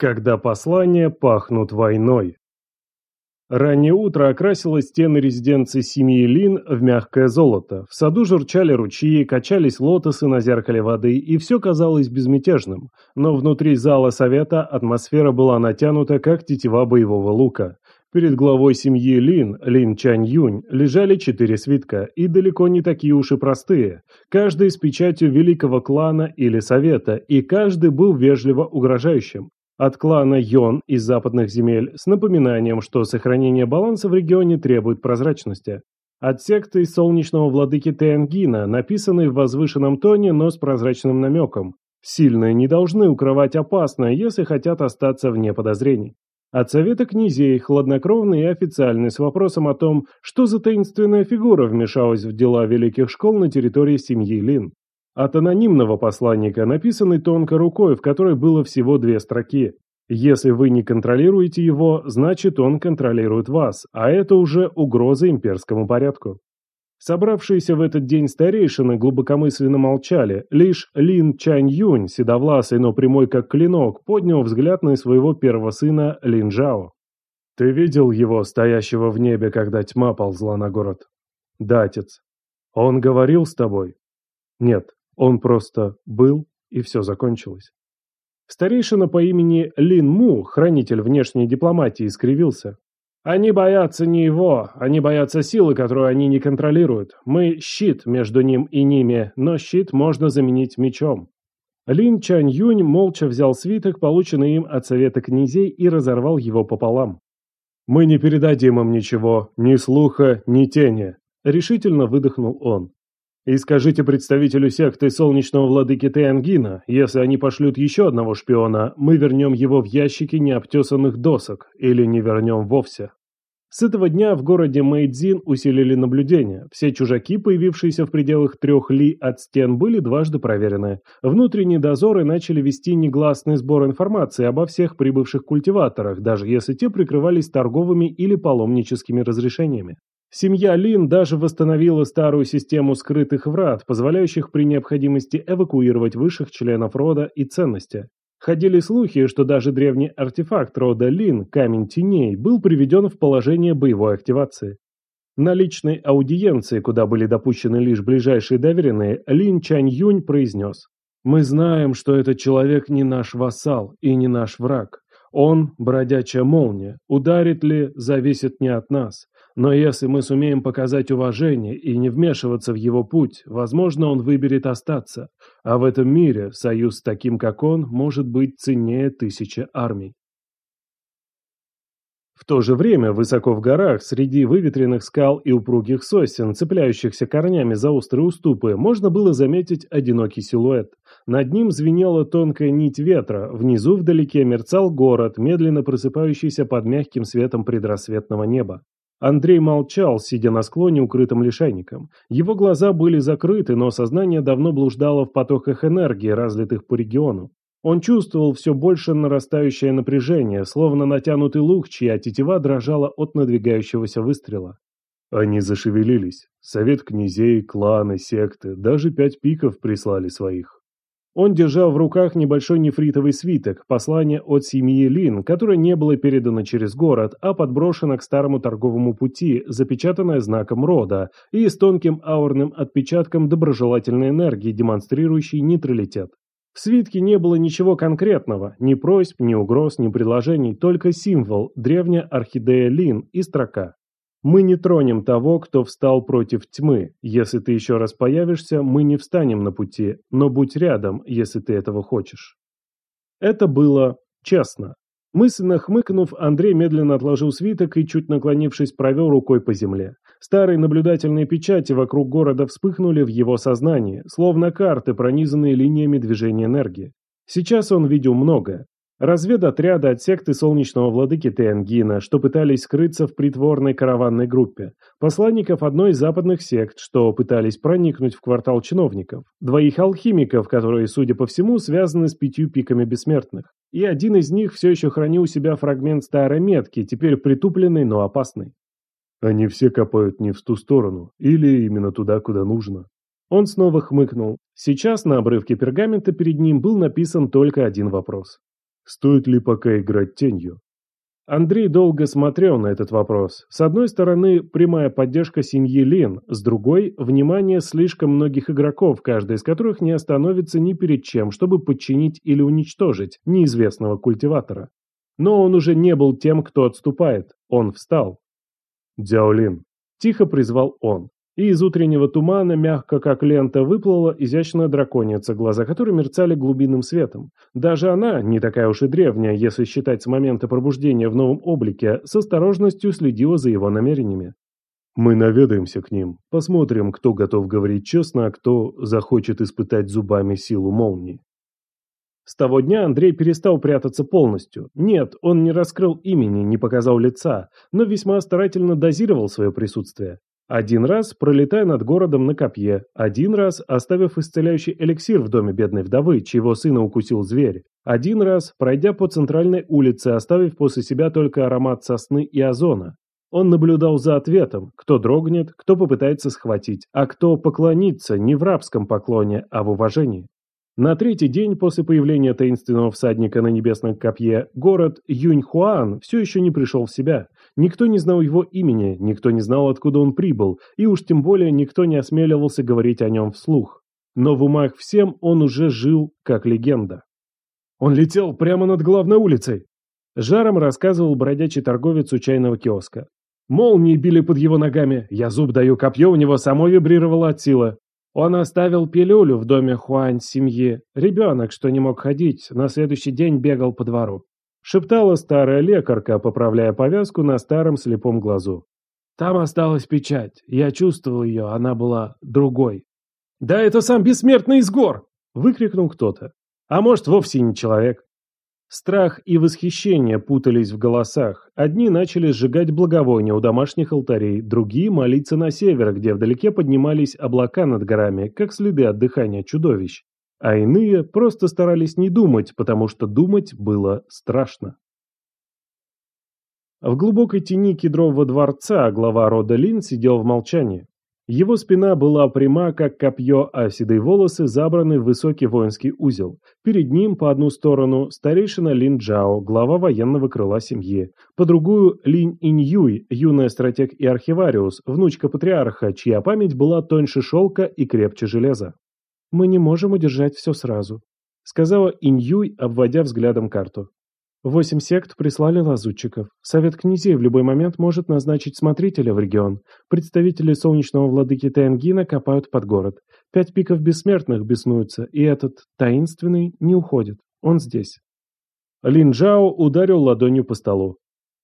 Когда послания пахнут войной. Раннее утро окрасило стены резиденции семьи Лин в мягкое золото. В саду журчали ручьи, качались лотосы на зеркале воды, и все казалось безмятежным. Но внутри зала совета атмосфера была натянута, как тетива боевого лука. Перед главой семьи Лин, Лин Чань Юнь, лежали четыре свитка, и далеко не такие уж и простые. Каждый с печатью великого клана или совета, и каждый был вежливо угрожающим от клана Йон из западных земель с напоминанием, что сохранение баланса в регионе требует прозрачности. От секты солнечного владыки Тенгина, написанной в возвышенном тоне, но с прозрачным намеком. Сильные не должны укрывать опасное, если хотят остаться вне подозрений. От совета князей, хладнокровный и официальный, с вопросом о том, что за таинственная фигура вмешалась в дела великих школ на территории семьи Лин. От анонимного посланника, написанный тонко рукой, в которой было всего две строки. Если вы не контролируете его, значит он контролирует вас, а это уже угроза имперскому порядку. Собравшиеся в этот день старейшины глубокомысленно молчали, лишь Лин Чань Юнь, седовласый, но прямой как клинок, поднял взгляд на своего первого сына Лин Жао. «Ты видел его, стоящего в небе, когда тьма ползла на город?» «Да, отец». «Он говорил с тобой?» «Нет». Он просто был, и все закончилось. Старейшина по имени Лин Му, хранитель внешней дипломатии, искривился. Они боятся не его, они боятся силы, которую они не контролируют. Мы – щит между ним и ними, но щит можно заменить мечом. Лин Чань Юнь молча взял свиток, полученный им от Совета князей, и разорвал его пополам. «Мы не передадим им ничего, ни слуха, ни тени», – решительно выдохнул он. И скажите представителю секты солнечного владыки Теангина, если они пошлют еще одного шпиона, мы вернем его в ящики необтесанных досок, или не вернем вовсе. С этого дня в городе Мэйдзин усилили наблюдение. Все чужаки, появившиеся в пределах трех ли от стен, были дважды проверены. Внутренние дозоры начали вести негласный сбор информации обо всех прибывших культиваторах, даже если те прикрывались торговыми или паломническими разрешениями. Семья Лин даже восстановила старую систему скрытых врат, позволяющих при необходимости эвакуировать высших членов рода и ценности. Ходили слухи, что даже древний артефакт рода Лин, Камень Теней, был приведен в положение боевой активации. На личной аудиенции, куда были допущены лишь ближайшие доверенные, Лин Чань Юнь произнес. «Мы знаем, что этот человек не наш вассал и не наш враг. Он – бродячая молния. Ударит ли, зависит не от нас. Но если мы сумеем показать уважение и не вмешиваться в его путь, возможно, он выберет остаться. А в этом мире союз с таким, как он, может быть ценнее тысячи армий. В то же время, высоко в горах, среди выветренных скал и упругих сосен, цепляющихся корнями за острые уступы, можно было заметить одинокий силуэт. Над ним звенела тонкая нить ветра, внизу вдалеке мерцал город, медленно просыпающийся под мягким светом предрассветного неба. Андрей молчал, сидя на склоне, укрытым лишайником. Его глаза были закрыты, но сознание давно блуждало в потоках энергии, разлитых по региону. Он чувствовал все больше нарастающее напряжение, словно натянутый лук, чья тетива дрожала от надвигающегося выстрела. Они зашевелились. Совет князей, кланы, секты, даже пять пиков прислали своих. Он держал в руках небольшой нефритовый свиток, послание от семьи Лин, которое не было передано через город, а подброшено к старому торговому пути, запечатанное знаком рода и с тонким аурным отпечатком доброжелательной энергии, демонстрирующей нейтралитет. В свитке не было ничего конкретного, ни просьб, ни угроз, ни предложений, только символ, древняя орхидея Лин и строка. Мы не тронем того, кто встал против тьмы. Если ты еще раз появишься, мы не встанем на пути, но будь рядом, если ты этого хочешь. Это было честно. Мысленно хмыкнув, Андрей медленно отложил свиток и, чуть наклонившись, провел рукой по земле. Старые наблюдательные печати вокруг города вспыхнули в его сознании, словно карты, пронизанные линиями движения энергии. Сейчас он видел многое. Разведотряды от секты солнечного владыки Тенгина, что пытались скрыться в притворной караванной группе. Посланников одной из западных сект, что пытались проникнуть в квартал чиновников. Двоих алхимиков, которые, судя по всему, связаны с пятью пиками бессмертных. И один из них все еще хранил у себя фрагмент старой метки, теперь притупленный, но опасный. Они все копают не в ту сторону, или именно туда, куда нужно. Он снова хмыкнул. Сейчас на обрывке пергамента перед ним был написан только один вопрос. Стоит ли пока играть тенью? Андрей долго смотрел на этот вопрос. С одной стороны, прямая поддержка семьи Лин, с другой – внимание слишком многих игроков, каждый из которых не остановится ни перед чем, чтобы подчинить или уничтожить неизвестного культиватора. Но он уже не был тем, кто отступает. Он встал. «Дяолин», – тихо призвал он и из утреннего тумана, мягко как лента, выплыла изящная драконица, глаза которой мерцали глубинным светом. Даже она, не такая уж и древняя, если считать с момента пробуждения в новом облике, с осторожностью следила за его намерениями. «Мы наведаемся к ним, посмотрим, кто готов говорить честно, а кто захочет испытать зубами силу молнии». С того дня Андрей перестал прятаться полностью. Нет, он не раскрыл имени, не показал лица, но весьма старательно дозировал свое присутствие. Один раз пролетая над городом на копье, один раз оставив исцеляющий эликсир в доме бедной вдовы, чьего сына укусил зверь, один раз пройдя по центральной улице, оставив после себя только аромат сосны и озона. Он наблюдал за ответом, кто дрогнет, кто попытается схватить, а кто поклонится не в рабском поклоне, а в уважении. На третий день после появления таинственного всадника на небесном копье город Юньхуан все еще не пришел в себя. Никто не знал его имени, никто не знал, откуда он прибыл, и уж тем более никто не осмеливался говорить о нем вслух. Но в умах всем он уже жил как легенда. «Он летел прямо над главной улицей!» Жаром рассказывал бродячий торговец у чайного киоска. Молнии били под его ногами, я зуб даю, копье у него само вибрировало от силы. Он оставил пилюлю в доме Хуань семьи. Ребенок, что не мог ходить, на следующий день бегал по двору. Шептала старая лекарка, поправляя повязку на старом слепом глазу. Там осталась печать. Я чувствовал ее, она была другой. «Да это сам бессмертный из гор!» — выкрикнул кто-то. А может, вовсе не человек. Страх и восхищение путались в голосах. Одни начали сжигать благовония у домашних алтарей, другие молиться на север, где вдалеке поднимались облака над горами, как следы от дыхания чудовищ. А иные просто старались не думать, потому что думать было страшно. В глубокой тени кедрового дворца глава рода Лин сидел в молчании. Его спина была пряма, как копье, а седые волосы забраны в высокий воинский узел. Перед ним, по одну сторону, старейшина Лин Джао, глава военного крыла семьи. По другую – Лин Иньюй, юная стратег и архивариус, внучка патриарха, чья память была тоньше шелка и крепче железа. «Мы не можем удержать все сразу», – сказала Иньюй, обводя взглядом карту. Восемь сект прислали лазутчиков. Совет князей в любой момент может назначить смотрителя в регион. Представители солнечного владыки Тенгина копают под город. Пять пиков бессмертных беснуются, и этот таинственный не уходит. Он здесь. Лин Джао ударил ладонью по столу.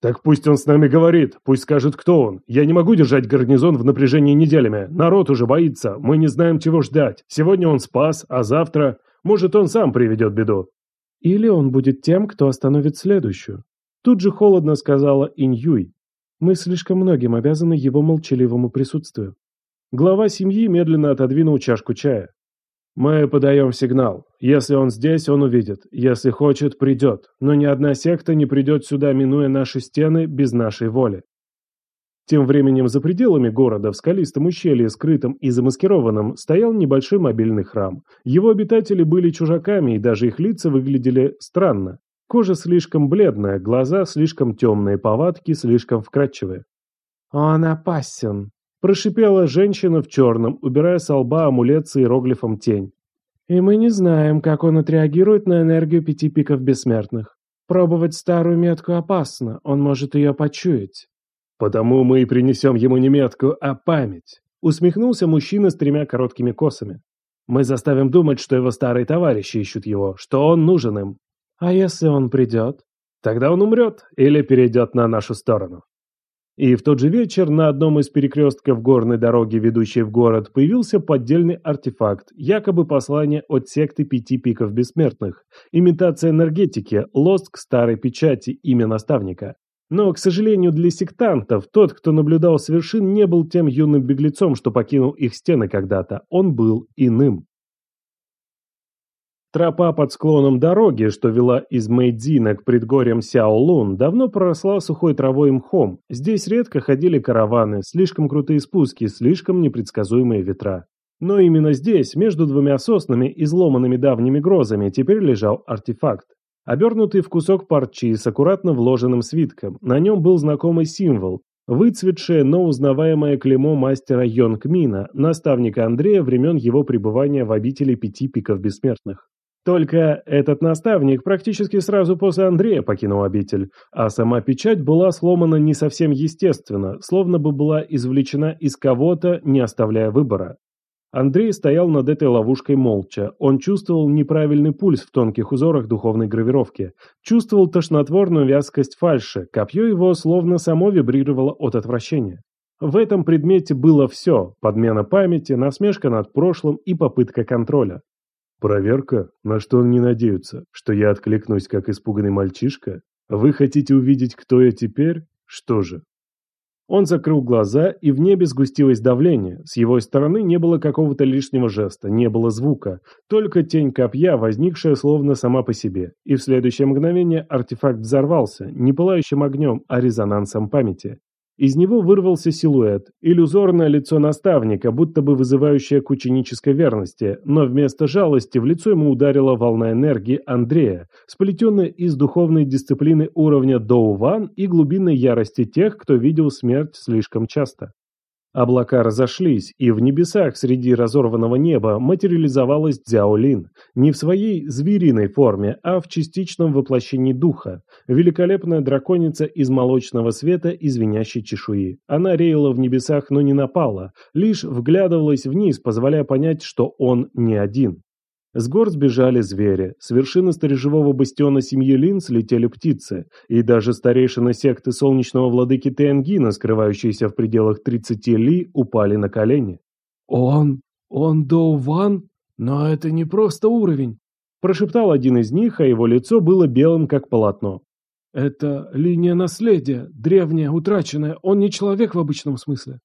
«Так пусть он с нами говорит, пусть скажет, кто он. Я не могу держать гарнизон в напряжении неделями. Народ уже боится, мы не знаем, чего ждать. Сегодня он спас, а завтра... Может, он сам приведет беду». Или он будет тем, кто остановит следующую. Тут же холодно сказала Иньюй. Мы слишком многим обязаны его молчаливому присутствию. Глава семьи медленно отодвинул чашку чая. «Мы подаем сигнал. Если он здесь, он увидит. Если хочет, придет. Но ни одна секта не придет сюда, минуя наши стены, без нашей воли. Тем временем за пределами города, в скалистом ущелье, скрытом и замаскированном, стоял небольшой мобильный храм. Его обитатели были чужаками, и даже их лица выглядели странно. Кожа слишком бледная, глаза слишком темные, повадки слишком вкрадчивые. «Он опасен», – прошипела женщина в черном, убирая с лба амулет с иероглифом «Тень». «И мы не знаем, как он отреагирует на энергию пяти пиков бессмертных. Пробовать старую метку опасно, он может ее почуять». «Потому мы и принесем ему не метку, а память», — усмехнулся мужчина с тремя короткими косами. «Мы заставим думать, что его старые товарищи ищут его, что он нужен им. А если он придет? Тогда он умрет или перейдет на нашу сторону». И в тот же вечер на одном из перекрестков горной дороги, ведущей в город, появился поддельный артефакт, якобы послание от секты пяти пиков бессмертных, имитация энергетики, лоск старой печати, имя наставника. Но, к сожалению для сектантов, тот, кто наблюдал с вершин, не был тем юным беглецом, что покинул их стены когда-то. Он был иным. Тропа под склоном дороги, что вела из Мэйдзина к предгорьям Сяолун, давно проросла сухой травой и мхом. Здесь редко ходили караваны, слишком крутые спуски, слишком непредсказуемые ветра. Но именно здесь, между двумя соснами, изломанными давними грозами, теперь лежал артефакт. Обернутый в кусок парчи с аккуратно вложенным свитком. На нем был знакомый символ, выцветшее, но узнаваемое клеймо мастера Йонг Мина, наставника Андрея времен его пребывания в обители пяти пиков бессмертных. Только этот наставник практически сразу после Андрея покинул обитель, а сама печать была сломана не совсем естественно, словно бы была извлечена из кого-то, не оставляя выбора. Андрей стоял над этой ловушкой молча. Он чувствовал неправильный пульс в тонких узорах духовной гравировки. Чувствовал тошнотворную вязкость фальши. Копье его словно само вибрировало от отвращения. В этом предмете было все – подмена памяти, насмешка над прошлым и попытка контроля. Проверка? На что он не надеется? Что я откликнусь, как испуганный мальчишка? Вы хотите увидеть, кто я теперь? Что же? Он закрыл глаза, и в небе сгустилось давление. С его стороны не было какого-то лишнего жеста, не было звука. Только тень копья, возникшая словно сама по себе. И в следующее мгновение артефакт взорвался, не пылающим огнем, а резонансом памяти. Из него вырвался силуэт, иллюзорное лицо наставника, будто бы вызывающее к ученической верности, но вместо жалости в лицо ему ударила волна энергии Андрея, сплетенная из духовной дисциплины уровня Доуван и глубинной ярости тех, кто видел смерть слишком часто. Облака разошлись, и в небесах среди разорванного неба материализовалась Дзяолин, не в своей звериной форме, а в частичном воплощении духа, великолепная драконица из молочного света и звенящей чешуи. Она реяла в небесах, но не напала, лишь вглядывалась вниз, позволяя понять, что он не один. С гор сбежали звери, с вершины сторожевого бастиона семьи Лин слетели птицы, и даже старейшины секты солнечного владыки Тенгина, скрывающиеся в пределах 30 ли, упали на колени. «Он... он Доуван? Но это не просто уровень!» Прошептал один из них, а его лицо было белым, как полотно. «Это линия наследия, древняя, утраченная. Он не человек в обычном смысле».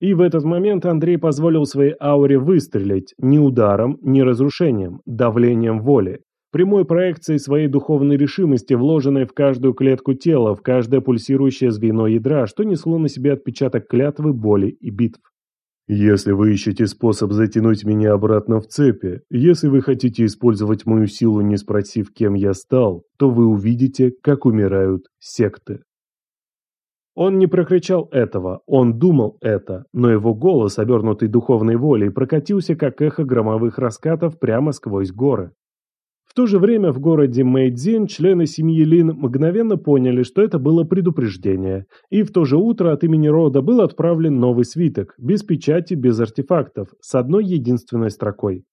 И в этот момент Андрей позволил своей ауре выстрелить ни ударом, ни разрушением, давлением воли, прямой проекцией своей духовной решимости, вложенной в каждую клетку тела, в каждое пульсирующее звено ядра, что несло на себе отпечаток клятвы, боли и битв. Если вы ищете способ затянуть меня обратно в цепи, если вы хотите использовать мою силу, не спросив, кем я стал, то вы увидите, как умирают секты. Он не прокричал этого, он думал это, но его голос, обернутый духовной волей, прокатился как эхо громовых раскатов прямо сквозь горы. В то же время в городе Мэйдзин члены семьи Лин мгновенно поняли, что это было предупреждение, и в то же утро от имени рода был отправлен новый свиток, без печати, без артефактов, с одной единственной строкой.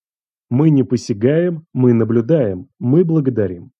«Мы не посягаем, мы наблюдаем, мы благодарим».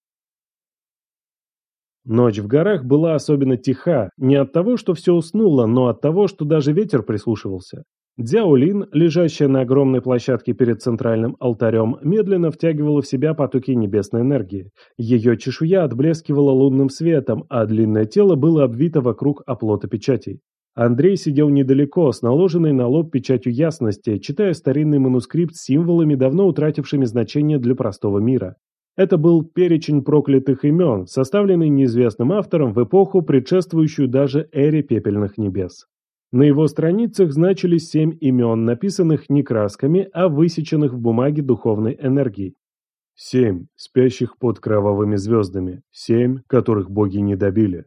Ночь в горах была особенно тиха, не от того, что все уснуло, но от того, что даже ветер прислушивался. Дзяолин, лежащая на огромной площадке перед центральным алтарем, медленно втягивала в себя потоки небесной энергии. Ее чешуя отблескивала лунным светом, а длинное тело было обвито вокруг оплота печатей. Андрей сидел недалеко, с наложенной на лоб печатью ясности, читая старинный манускрипт с символами, давно утратившими значение для простого мира. Это был перечень проклятых имен, составленный неизвестным автором в эпоху, предшествующую даже эре пепельных небес. На его страницах значились семь имен, написанных не красками, а высеченных в бумаге духовной энергией. Семь, спящих под кровавыми звездами, семь, которых боги не добили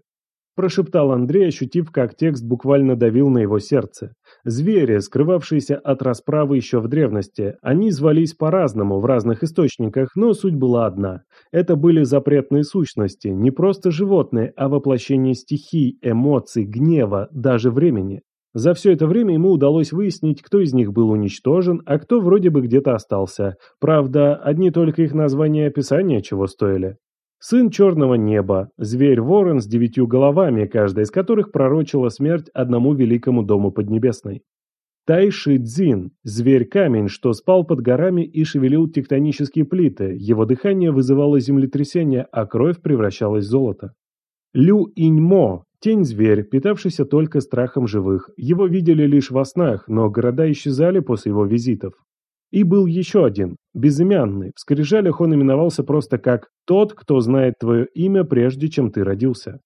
прошептал Андрей, ощутив, как текст буквально давил на его сердце. Звери, скрывавшиеся от расправы еще в древности, они звались по-разному в разных источниках, но суть была одна. Это были запретные сущности, не просто животные, а воплощение стихий, эмоций, гнева, даже времени. За все это время ему удалось выяснить, кто из них был уничтожен, а кто вроде бы где-то остался. Правда, одни только их названия и описания чего стоили. Сын черного неба, зверь-ворон с девятью головами, каждая из которых пророчила смерть одному великому дому Поднебесной. Тайши Цзин, зверь-камень, что спал под горами и шевелил тектонические плиты, его дыхание вызывало землетрясение, а кровь превращалась в золото. Лю Иньмо, тень-зверь, питавшийся только страхом живых, его видели лишь во снах, но города исчезали после его визитов. И был еще один, безымянный. В скрижалях он именовался просто как «тот, кто знает твое имя, прежде чем ты родился».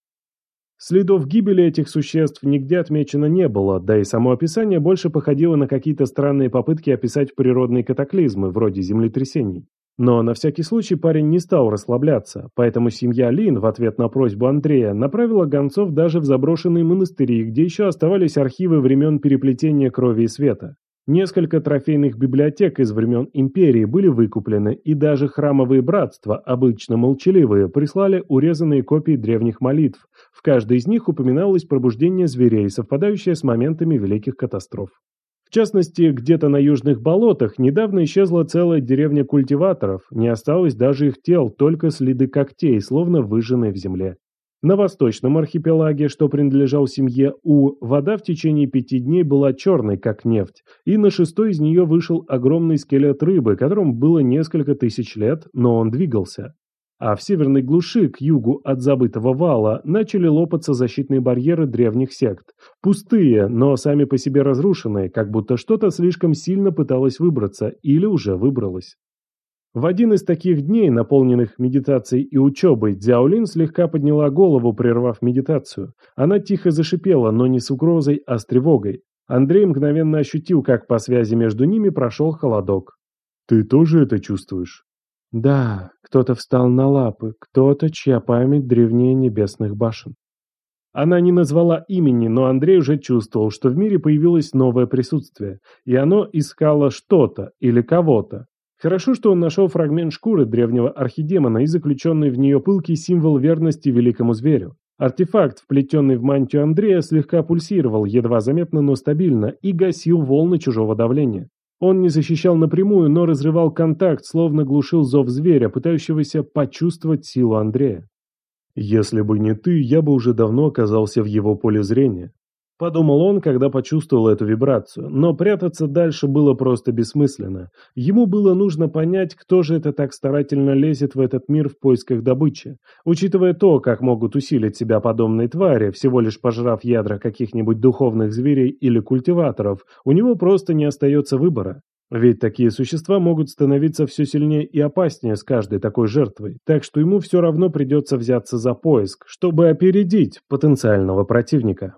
Следов гибели этих существ нигде отмечено не было, да и само описание больше походило на какие-то странные попытки описать природные катаклизмы, вроде землетрясений. Но на всякий случай парень не стал расслабляться, поэтому семья Лин в ответ на просьбу Андрея направила гонцов даже в заброшенные монастыри, где еще оставались архивы времен переплетения крови и света. Несколько трофейных библиотек из времен империи были выкуплены, и даже храмовые братства, обычно молчаливые, прислали урезанные копии древних молитв. В каждой из них упоминалось пробуждение зверей, совпадающее с моментами великих катастроф. В частности, где-то на южных болотах недавно исчезла целая деревня культиваторов, не осталось даже их тел, только следы когтей, словно выжженные в земле. На восточном архипелаге, что принадлежал семье У, вода в течение пяти дней была черной, как нефть, и на шестой из нее вышел огромный скелет рыбы, которому было несколько тысяч лет, но он двигался. А в северной глуши, к югу от забытого вала, начали лопаться защитные барьеры древних сект. Пустые, но сами по себе разрушенные, как будто что-то слишком сильно пыталось выбраться или уже выбралось. В один из таких дней, наполненных медитацией и учебой, Дзяолин слегка подняла голову, прервав медитацию. Она тихо зашипела, но не с угрозой, а с тревогой. Андрей мгновенно ощутил, как по связи между ними прошел холодок. «Ты тоже это чувствуешь?» «Да, кто-то встал на лапы, кто-то, чья память древнее небесных башен». Она не назвала имени, но Андрей уже чувствовал, что в мире появилось новое присутствие, и оно искало что-то или кого-то. Хорошо, что он нашел фрагмент шкуры древнего архидемона и заключенный в нее пылкий символ верности великому зверю. Артефакт, вплетенный в мантию Андрея, слегка пульсировал, едва заметно, но стабильно, и гасил волны чужого давления. Он не защищал напрямую, но разрывал контакт, словно глушил зов зверя, пытающегося почувствовать силу Андрея. «Если бы не ты, я бы уже давно оказался в его поле зрения», Подумал он, когда почувствовал эту вибрацию, но прятаться дальше было просто бессмысленно. Ему было нужно понять, кто же это так старательно лезет в этот мир в поисках добычи. Учитывая то, как могут усилить себя подобные твари, всего лишь пожрав ядра каких-нибудь духовных зверей или культиваторов, у него просто не остается выбора. Ведь такие существа могут становиться все сильнее и опаснее с каждой такой жертвой, так что ему все равно придется взяться за поиск, чтобы опередить потенциального противника.